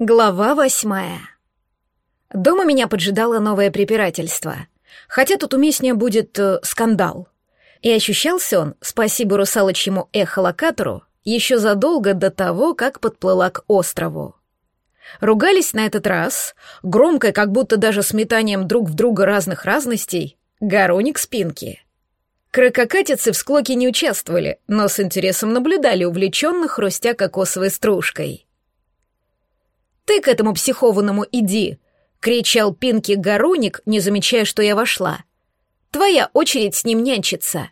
Глава восьмая. Дома меня поджидало новое препирательство. Хотя тут уместнее будет э, скандал. И ощущался он, спасибо русалочьему эхолокатору, еще задолго до того, как подплыла к острову. Ругались на этот раз, громко, как будто даже сметанием друг в друга разных разностей, гороник спинки. Крококатицы в склоке не участвовали, но с интересом наблюдали увлеченно хрустя кокосовой стружкой. «Ты к этому психованному иди!» — кричал Пинки Гаруник, не замечая, что я вошла. «Твоя очередь с ним нянчиться!»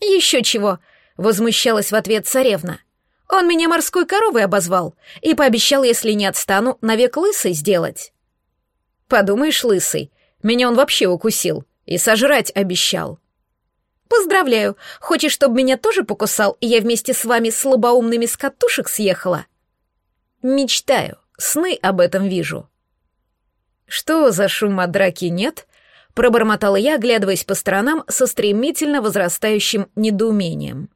«Еще чего!» — возмущалась в ответ царевна. «Он меня морской коровой обозвал и пообещал, если не отстану, навек лысый сделать». «Подумаешь, лысый, меня он вообще укусил и сожрать обещал». «Поздравляю! Хочешь, чтобы меня тоже покусал, и я вместе с вами слабоумными с катушек съехала?» «Мечтаю», Сны об этом вижу». «Что за шум от драки нет?» — пробормотала я, оглядываясь по сторонам со стремительно возрастающим недоумением.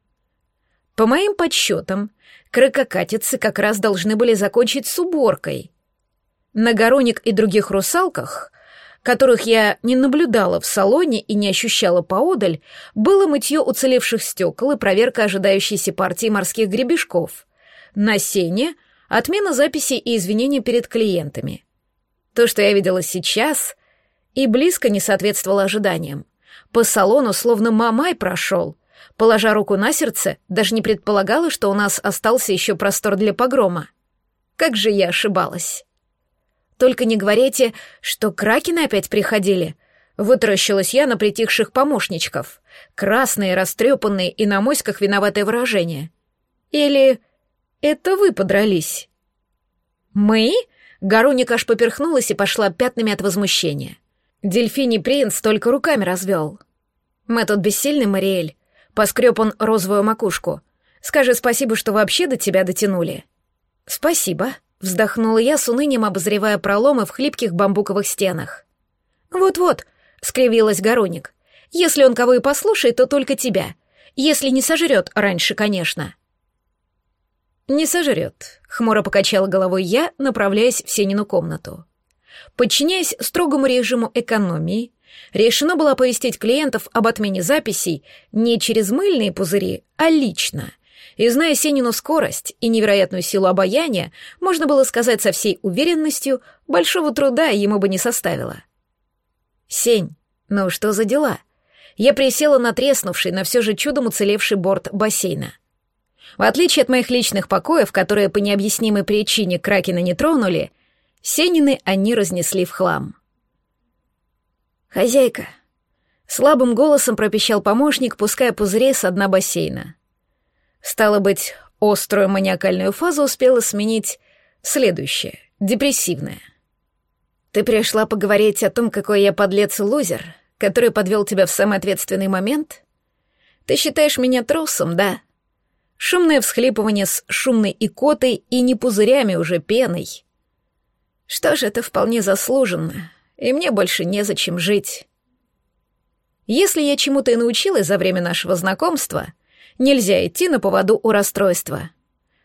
По моим подсчетам, крококатицы как раз должны были закончить с уборкой. На Гороник и других русалках, которых я не наблюдала в салоне и не ощущала поодаль, было мытье уцелевших стекол и проверка ожидающейся партии морских гребешков. На сене отмена записей и извинения перед клиентами. То, что я видела сейчас, и близко не соответствовало ожиданиям. По салону словно мамай прошел. Положа руку на сердце, даже не предполагала, что у нас остался еще простор для погрома. Как же я ошибалась. Только не говорите, что кракены опять приходили. Вытаращилась я на притихших помощничков. Красные, растрепанные и на моськах виноватое выражение. Или это вы подрались?» «Мы?» Гаруник аж поперхнулась и пошла пятнами от возмущения. Дельфиний принц только руками развел. «Мы тут бессильны, Мариэль?» Поскреб он розовую макушку. «Скажи спасибо, что вообще до тебя дотянули». «Спасибо», — вздохнула я с унынием, обозревая проломы в хлипких бамбуковых стенах. «Вот-вот», — скривилась Гаруник. «Если он кого и послушает, то только тебя. Если не сожрет раньше, конечно». «Не сожрет», — хмуро покачала головой я, направляясь в Сенину комнату. Подчиняясь строгому режиму экономии, решено было оповестить клиентов об отмене записей не через мыльные пузыри, а лично. И зная Сенину скорость и невероятную силу обаяния, можно было сказать со всей уверенностью, большого труда ему бы не составило. «Сень, ну что за дела?» Я присела на треснувший, но все же чудом уцелевший борт бассейна — в отличие от моих личных покоев, которые по необъяснимой причине Кракена не тронули, Сенины они разнесли в хлам. «Хозяйка», — слабым голосом пропищал помощник, пуская пузыри с дна бассейна. Стало быть, острую маниакальную фазу успела сменить следующее, депрессивное. «Ты пришла поговорить о том, какой я подлец и лузер, который подвел тебя в самый ответственный момент? Ты считаешь меня трусом, да?» Шумное всхлипывание с шумной икотой и не пузырями уже пеной. Что ж, это вполне заслуженно, и мне больше незачем жить. Если я чему-то и научилась за время нашего знакомства, нельзя идти на поводу у расстройства.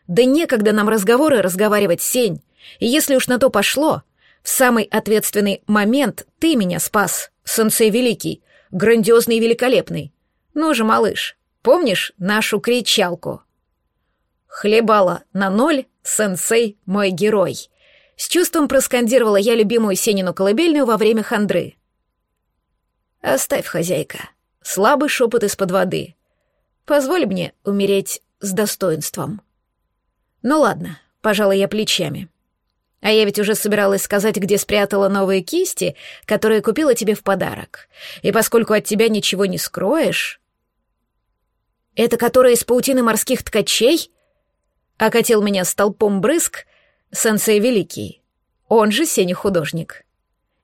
Да некогда нам разговоры разговаривать, Сень, и если уж на то пошло, в самый ответственный момент ты меня спас, сенсей великий, грандиозный и великолепный. Ну же, малыш, помнишь нашу кричалку?» Хлебала на ноль, сенсей мой герой. С чувством проскандировала я любимую Сенину колыбельную во время хандры. Оставь, хозяйка. Слабый шепот из-под воды. Позволь мне умереть с достоинством. Ну ладно, пожалуй, я плечами. А я ведь уже собиралась сказать, где спрятала новые кисти, которые купила тебе в подарок. И поскольку от тебя ничего не скроешь... Это которые из паутины морских ткачей? окатил меня столпом брызг сенсей Великий, он же Сеня художник.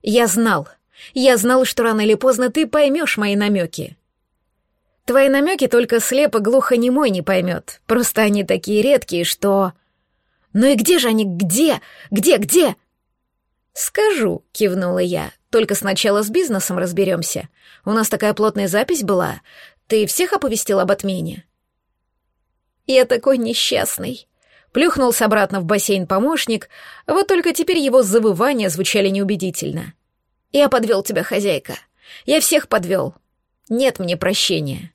Я знал, я знал, что рано или поздно ты поймешь мои намеки. Твои намеки только слепо глухо немой не поймет, просто они такие редкие, что... Ну и где же они, где, где, где? Скажу, кивнула я, только сначала с бизнесом разберемся. У нас такая плотная запись была. Ты всех оповестил об отмене? «Я такой несчастный», — Плюхнулся обратно в бассейн помощник, вот только теперь его завывания звучали неубедительно. «Я подвел тебя, хозяйка. Я всех подвел. Нет мне прощения».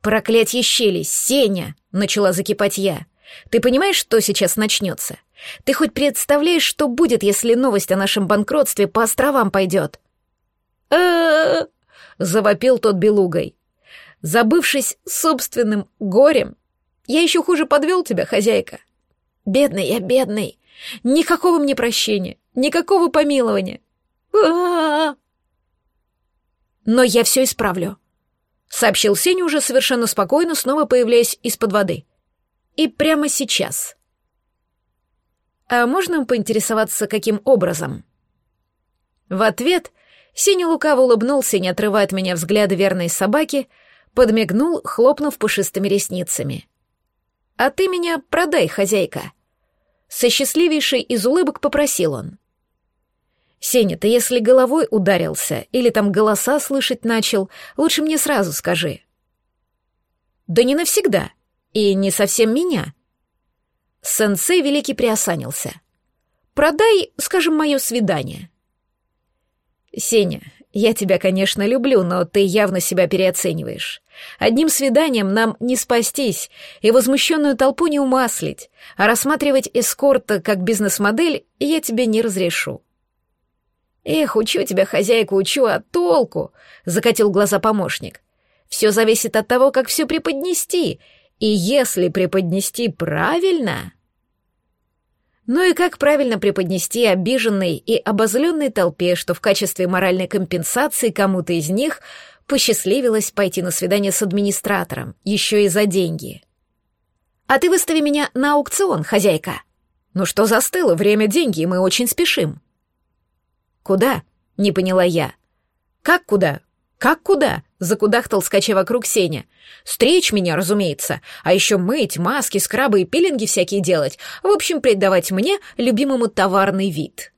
«Проклятье щели, Сеня!» — начала закипать я. «Ты понимаешь, что сейчас начнется? Ты хоть представляешь, что будет, если новость о нашем банкротстве по островам пойдет?» завопил тот белугой. Забывшись собственным горем, я еще хуже подвел тебя, хозяйка. Бедный я, бедный. Никакого мне прощения, никакого помилования. Но я все исправлю, сообщил Сеня уже совершенно спокойно, снова появляясь из-под воды. И прямо сейчас. А можно поинтересоваться, каким образом? В ответ Сеня лукаво улыбнулся, не отрывая от меня взгляда верной собаки, подмигнул, хлопнув пушистыми ресницами. «А ты меня продай, хозяйка!» Со счастливейшей из улыбок попросил он. «Сеня, ты если головой ударился или там голоса слышать начал, лучше мне сразу скажи». «Да не навсегда. И не совсем меня». Сенсей великий приосанился. «Продай, скажем, мое свидание». «Сеня, я тебя, конечно, люблю, но ты явно себя переоцениваешь. Одним свиданием нам не спастись и возмущенную толпу не умаслить, а рассматривать эскорта как бизнес-модель я тебе не разрешу». «Эх, учу тебя, хозяйку, учу, а толку?» — закатил глаза помощник. «Все зависит от того, как все преподнести, и если преподнести правильно...» Ну и как правильно преподнести обиженной и обозленной толпе, что в качестве моральной компенсации кому-то из них посчастливилось пойти на свидание с администратором, еще и за деньги. «А ты выстави меня на аукцион, хозяйка!» «Ну что застыло? Время, деньги, и мы очень спешим». «Куда?» — не поняла я. «Как куда? Как куда?» — закудахтал, скача вокруг Сеня. «Стричь меня, разумеется. А еще мыть, маски, скрабы и пилинги всякие делать. В общем, придавать мне любимому товарный вид».